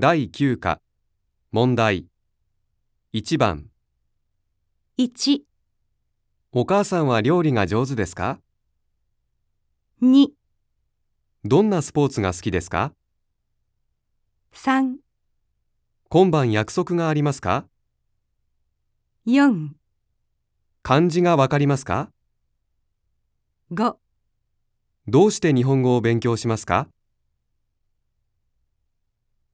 第9課。問題。1番。1、お母さんは料理が上手ですか？2、どんなスポーツが好きですか？3、今晩約束がありますか？4、漢字がわかりますか？5どうして日本語を勉強しますか？